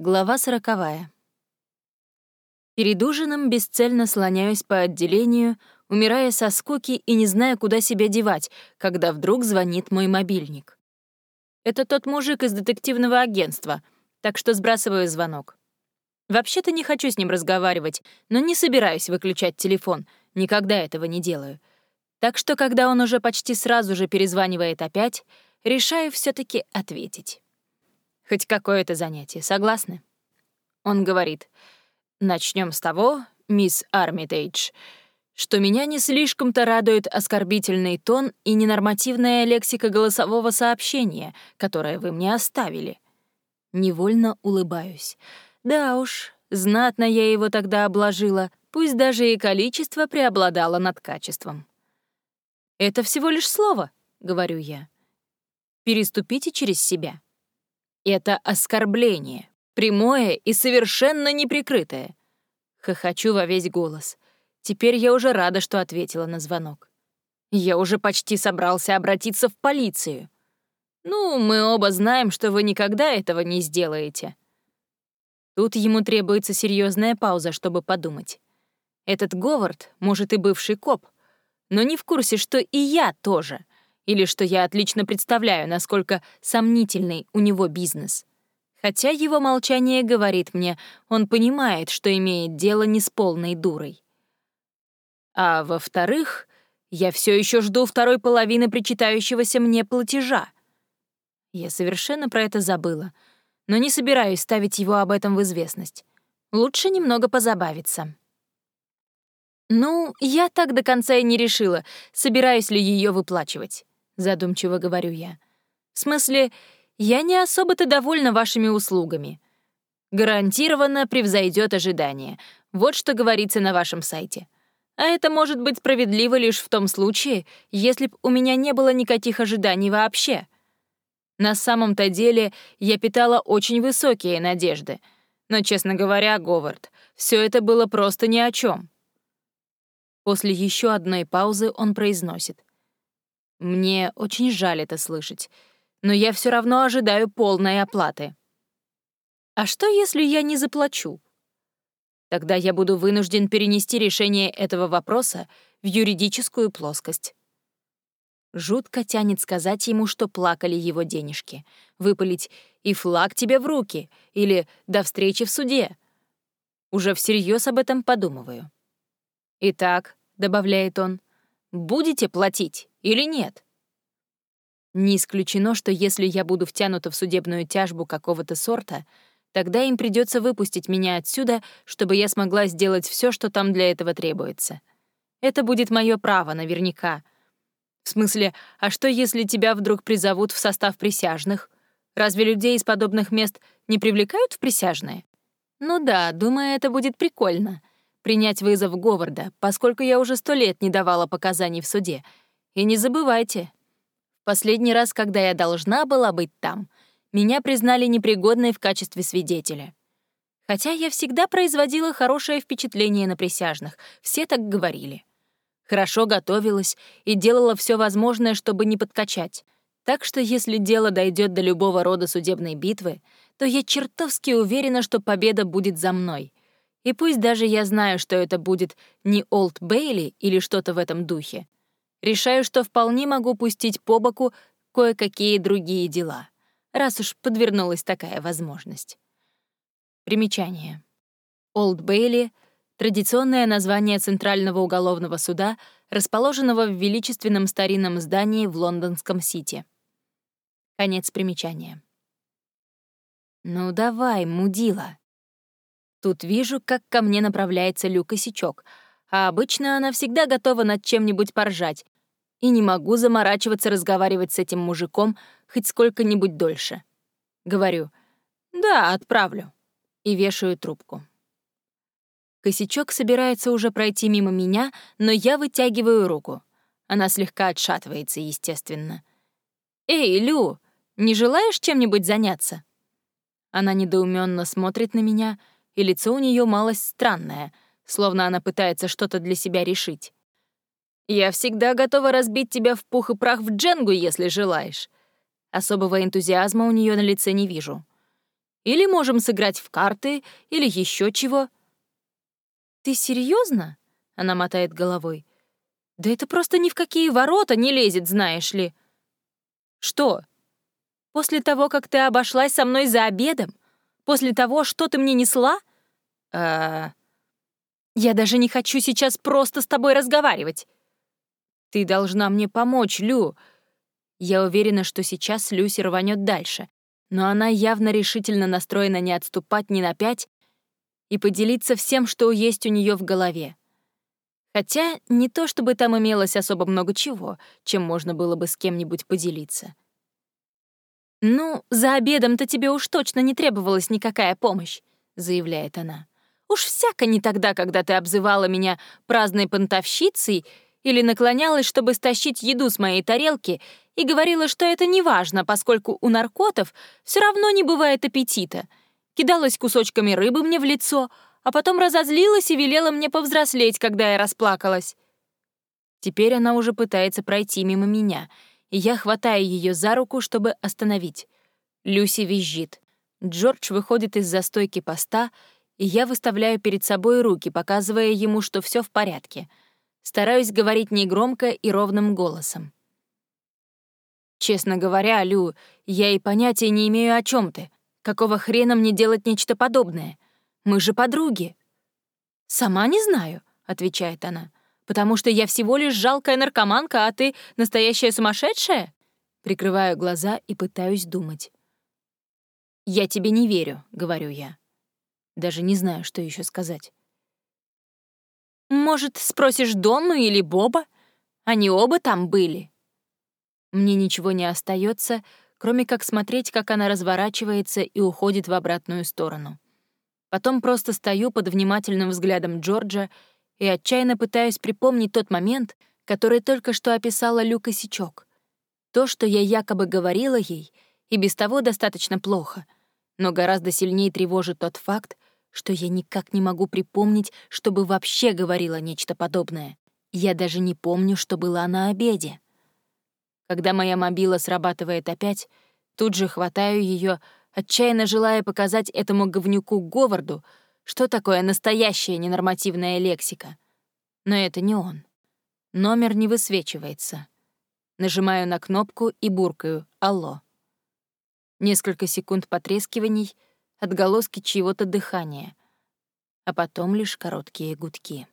Глава сороковая. Перед ужином бесцельно слоняюсь по отделению, умирая со скуки и не зная, куда себя девать, когда вдруг звонит мой мобильник. Это тот мужик из детективного агентства, так что сбрасываю звонок. Вообще-то не хочу с ним разговаривать, но не собираюсь выключать телефон, никогда этого не делаю. Так что, когда он уже почти сразу же перезванивает опять, решаю все таки ответить. Хоть какое-то занятие, согласны? Он говорит, начнем с того, мисс Армитейдж, что меня не слишком-то радует оскорбительный тон и ненормативная лексика голосового сообщения, которое вы мне оставили. Невольно улыбаюсь. Да уж, знатно я его тогда обложила, пусть даже и количество преобладало над качеством. «Это всего лишь слово», — говорю я. «Переступите через себя». Это оскорбление, прямое и совершенно неприкрытое. Хохочу во весь голос. Теперь я уже рада, что ответила на звонок. Я уже почти собрался обратиться в полицию. Ну, мы оба знаем, что вы никогда этого не сделаете. Тут ему требуется серьезная пауза, чтобы подумать. Этот Говард, может, и бывший коп, но не в курсе, что и я тоже или что я отлично представляю, насколько сомнительный у него бизнес. Хотя его молчание говорит мне, он понимает, что имеет дело не с полной дурой. А во-вторых, я все еще жду второй половины причитающегося мне платежа. Я совершенно про это забыла, но не собираюсь ставить его об этом в известность. Лучше немного позабавиться. Ну, я так до конца и не решила, собираюсь ли ее выплачивать задумчиво говорю я. В смысле, я не особо-то довольна вашими услугами. Гарантированно превзойдет ожидания. Вот что говорится на вашем сайте. А это может быть справедливо лишь в том случае, если б у меня не было никаких ожиданий вообще. На самом-то деле я питала очень высокие надежды. Но, честно говоря, Говард, все это было просто ни о чем. После еще одной паузы он произносит. Мне очень жаль это слышать, но я все равно ожидаю полной оплаты. А что, если я не заплачу? Тогда я буду вынужден перенести решение этого вопроса в юридическую плоскость. Жутко тянет сказать ему, что плакали его денежки, выпалить «и флаг тебе в руки» или «до встречи в суде». Уже всерьез об этом подумываю. «Итак», — добавляет он, — «будете платить?» или нет? Не исключено, что если я буду втянута в судебную тяжбу какого-то сорта, тогда им придется выпустить меня отсюда, чтобы я смогла сделать все, что там для этого требуется. Это будет мое право, наверняка. В смысле, а что, если тебя вдруг призовут в состав присяжных? Разве людей из подобных мест не привлекают в присяжные? Ну да, думаю, это будет прикольно. Принять вызов Говарда, поскольку я уже сто лет не давала показаний в суде — и не забывайте, последний раз, когда я должна была быть там, меня признали непригодной в качестве свидетеля. Хотя я всегда производила хорошее впечатление на присяжных, все так говорили. Хорошо готовилась и делала все возможное, чтобы не подкачать. Так что если дело дойдет до любого рода судебной битвы, то я чертовски уверена, что победа будет за мной. И пусть даже я знаю, что это будет не Олд Бейли или что-то в этом духе, Решаю, что вполне могу пустить по боку кое-какие другие дела, раз уж подвернулась такая возможность. Примечание. Олд Бейли — традиционное название Центрального уголовного суда, расположенного в величественном старинном здании в лондонском Сити. Конец примечания. «Ну давай, мудила». Тут вижу, как ко мне направляется Люк Косячок — а обычно она всегда готова над чем-нибудь поржать, и не могу заморачиваться разговаривать с этим мужиком хоть сколько-нибудь дольше. Говорю «Да, отправлю» и вешаю трубку. Косячок собирается уже пройти мимо меня, но я вытягиваю руку. Она слегка отшатывается, естественно. «Эй, Лю, не желаешь чем-нибудь заняться?» Она недоуменно смотрит на меня, и лицо у нее малость странное — словно она пытается что-то для себя решить. «Я всегда готова разбить тебя в пух и прах в дженгу, если желаешь». Особого энтузиазма у нее на лице не вижу. Или можем сыграть в карты, или еще чего». «Ты серьезно? она мотает головой. «Да это просто ни в какие ворота не лезет, знаешь ли». «Что?» «После того, как ты обошлась со мной за обедом? После того, что ты мне несла?» «А...» «Я даже не хочу сейчас просто с тобой разговаривать». «Ты должна мне помочь, Лю». Я уверена, что сейчас Люси рванет дальше, но она явно решительно настроена не отступать ни на пять и поделиться всем, что есть у нее в голове. Хотя не то чтобы там имелось особо много чего, чем можно было бы с кем-нибудь поделиться. «Ну, за обедом-то тебе уж точно не требовалась никакая помощь», — заявляет она. «Уж всяко не тогда, когда ты обзывала меня праздной понтовщицей или наклонялась, чтобы стащить еду с моей тарелки, и говорила, что это не важно, поскольку у наркотов все равно не бывает аппетита. Кидалась кусочками рыбы мне в лицо, а потом разозлилась и велела мне повзрослеть, когда я расплакалась. Теперь она уже пытается пройти мимо меня, и я хватаю ее за руку, чтобы остановить. Люси визжит. Джордж выходит из застойки поста, и я выставляю перед собой руки, показывая ему, что все в порядке. Стараюсь говорить негромко и ровным голосом. Честно говоря, Лю, я и понятия не имею, о чем ты. Какого хрена мне делать нечто подобное? Мы же подруги. Сама не знаю, отвечает она, потому что я всего лишь жалкая наркоманка, а ты настоящая сумасшедшая? Прикрываю глаза и пытаюсь думать. «Я тебе не верю», — говорю я. Даже не знаю, что еще сказать. «Может, спросишь Донну или Боба? Они оба там были». Мне ничего не остается, кроме как смотреть, как она разворачивается и уходит в обратную сторону. Потом просто стою под внимательным взглядом Джорджа и отчаянно пытаюсь припомнить тот момент, который только что описала Люка Сичок. То, что я якобы говорила ей, и без того достаточно плохо, но гораздо сильнее тревожит тот факт, что я никак не могу припомнить, чтобы вообще говорила нечто подобное. Я даже не помню, что была на обеде. Когда моя мобила срабатывает опять, тут же хватаю ее, отчаянно желая показать этому говнюку Говарду, что такое настоящая ненормативная лексика. Но это не он. Номер не высвечивается. Нажимаю на кнопку и буркаю «Алло». Несколько секунд потрескиваний, отголоски чьего-то дыхания, а потом лишь короткие гудки.